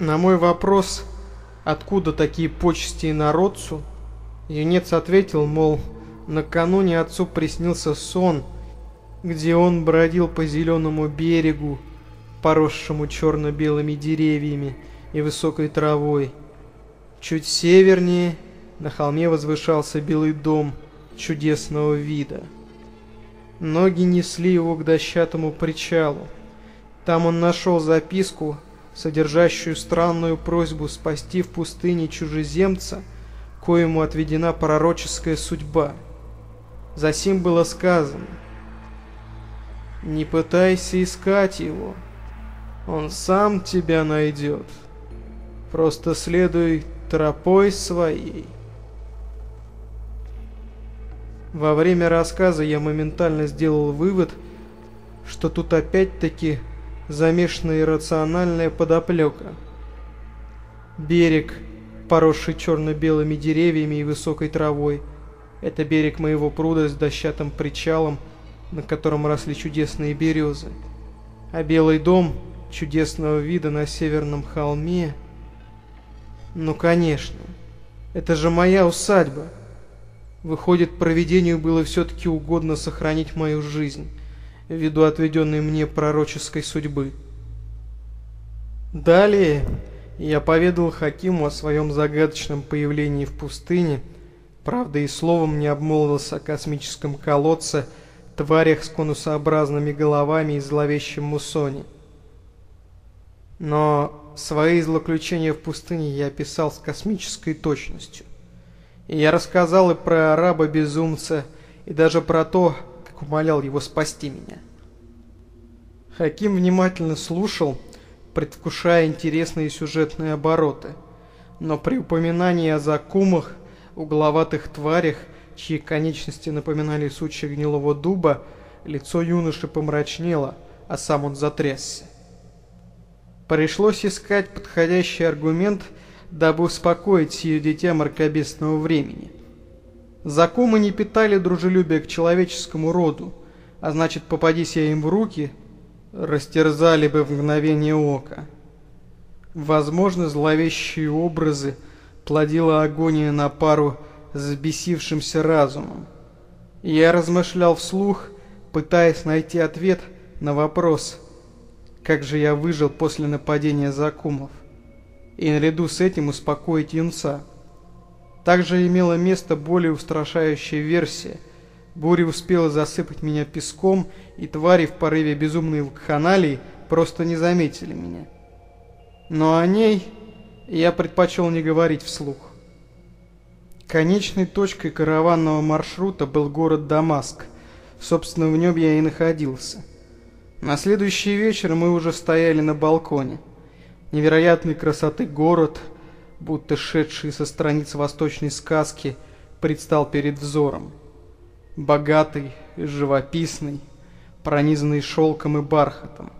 На мой вопрос, откуда такие почести народцу, юнец ответил, мол, накануне отцу приснился сон, где он бродил по зеленому берегу, поросшему черно-белыми деревьями и высокой травой. Чуть севернее на холме возвышался белый дом чудесного вида. Ноги несли его к дощатому причалу. Там он нашел записку, содержащую странную просьбу спасти в пустыне чужеземца, коему отведена пророческая судьба. Засим было сказано, «Не пытайся искать его, он сам тебя найдет, просто следуй тропой своей». Во время рассказа я моментально сделал вывод, что тут опять-таки замешана иррациональная подоплека. Берег, поросший черно-белыми деревьями и высокой травой, это берег моего пруда с дощатым причалом, на котором росли чудесные березы. А белый дом чудесного вида на северном холме... Ну, конечно, это же моя усадьба. Выходит, провидению было все-таки угодно сохранить мою жизнь, ввиду отведенной мне пророческой судьбы. Далее я поведал Хакиму о своем загадочном появлении в пустыне, правда и словом не обмолвился о космическом колодце, тварях с конусообразными головами и зловещем мусоне. Но свои злоключения в пустыне я описал с космической точностью. И я рассказал и про араба-безумца, и даже про то, умолял его спасти меня. Хаким внимательно слушал, предвкушая интересные сюжетные обороты. Но при упоминании о закумах, угловатых тварях, чьи конечности напоминали сучья гнилого дуба, лицо юноши помрачнело, а сам он затрясся. Пришлось искать подходящий аргумент – дабы успокоить сие дитя мракобесного времени. Закумы не питали дружелюбия к человеческому роду, а значит, попадись я им в руки, растерзали бы в мгновение ока. Возможно, зловещие образы плодила агония на пару с бесившимся разумом. Я размышлял вслух, пытаясь найти ответ на вопрос, как же я выжил после нападения закумов и наряду с этим успокоить юнца. Также имела место более устрашающая версия. Буря успела засыпать меня песком, и твари в порыве безумной вакханалии просто не заметили меня. Но о ней я предпочел не говорить вслух. Конечной точкой караванного маршрута был город Дамаск. Собственно, в нем я и находился. На следующий вечер мы уже стояли на балконе невероятной красоты город, будто шедший со страниц восточной сказки, предстал перед взором. Богатый, живописный, пронизанный шелком и бархатом.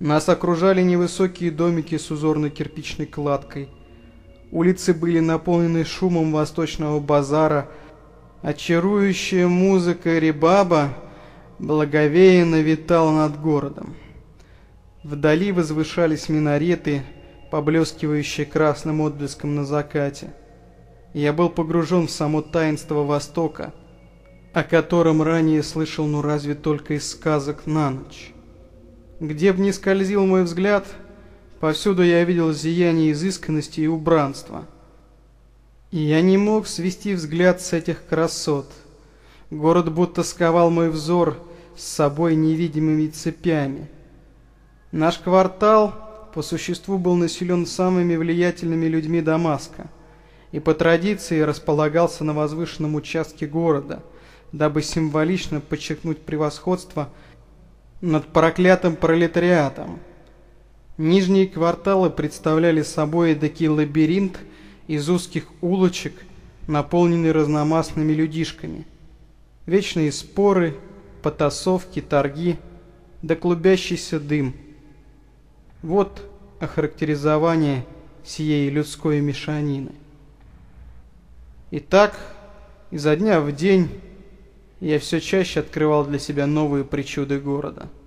Нас окружали невысокие домики с узорной кирпичной кладкой. Улицы были наполнены шумом восточного базара, очарующая музыка рибаба благовеянно витала над городом. Вдали возвышались минареты, поблескивающие красным отблеском на закате. Я был погружен в само таинство Востока, о котором ранее слышал, ну разве только из сказок на ночь. Где бы ни скользил мой взгляд, повсюду я видел зияние изысканности и убранства. И я не мог свести взгляд с этих красот. Город будто сковал мой взор с собой невидимыми цепями. Наш квартал по существу был населен самыми влиятельными людьми Дамаска и по традиции располагался на возвышенном участке города, дабы символично подчеркнуть превосходство над проклятым пролетариатом. Нижние кварталы представляли собой эдакий лабиринт из узких улочек, наполненный разномастными людишками. Вечные споры, потасовки, торги, да клубящийся дым – вот охарактеризование сией людской мешанины. Итак, изо дня в день я все чаще открывал для себя новые причуды города –